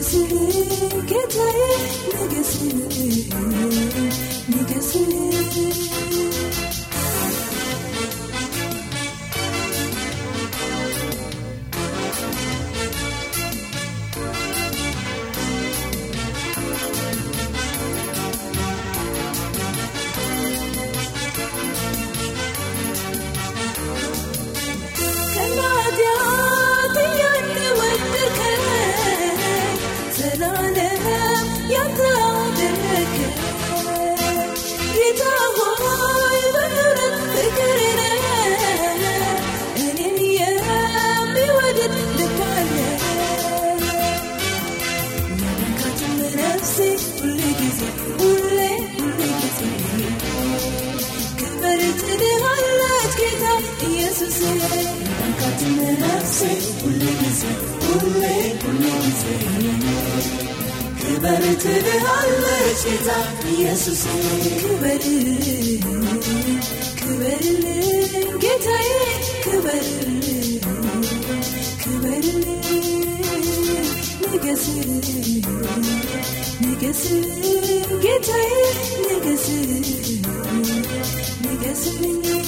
Geceleri giderim لنفسك كل جزء كل كل جزء كبرت لعلتك يسوس كبر كبر جيتي كبر كبر نجسر نجسر جيتي نجسر نجسر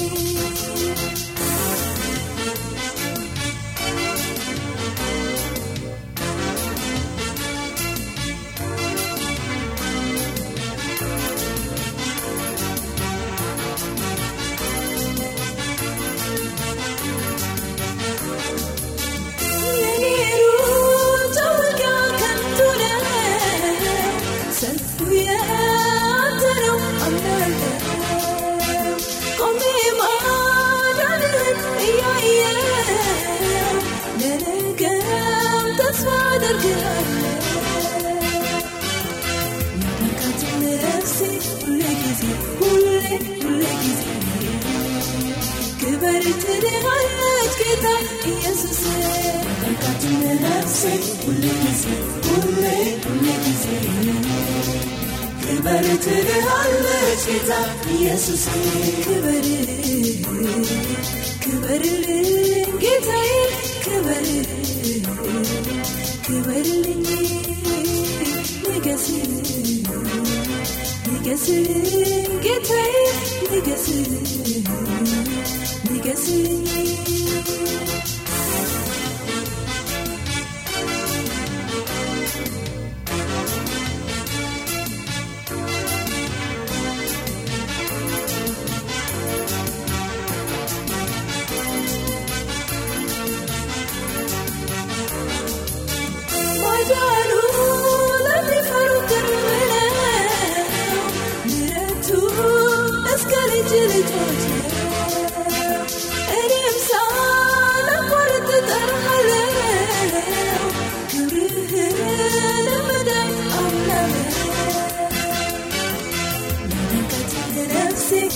كبرت لعنات كده يا سوسان رجعت لنفسك كل جزء كل كل جزء كبرت لعنات كده يا سوسان كبر كبر جيتي كبر كبر نجسي نجسي Yes, it is.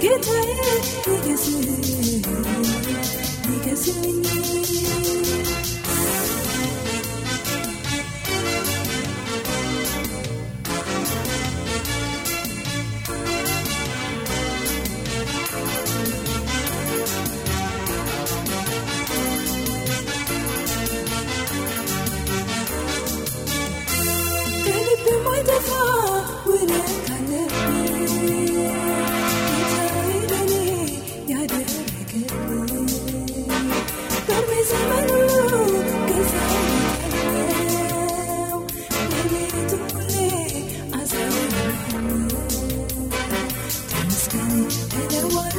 Get away,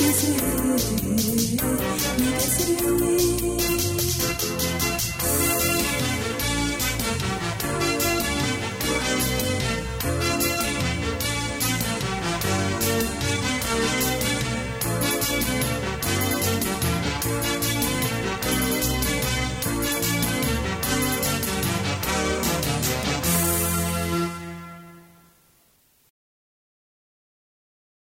can see you see.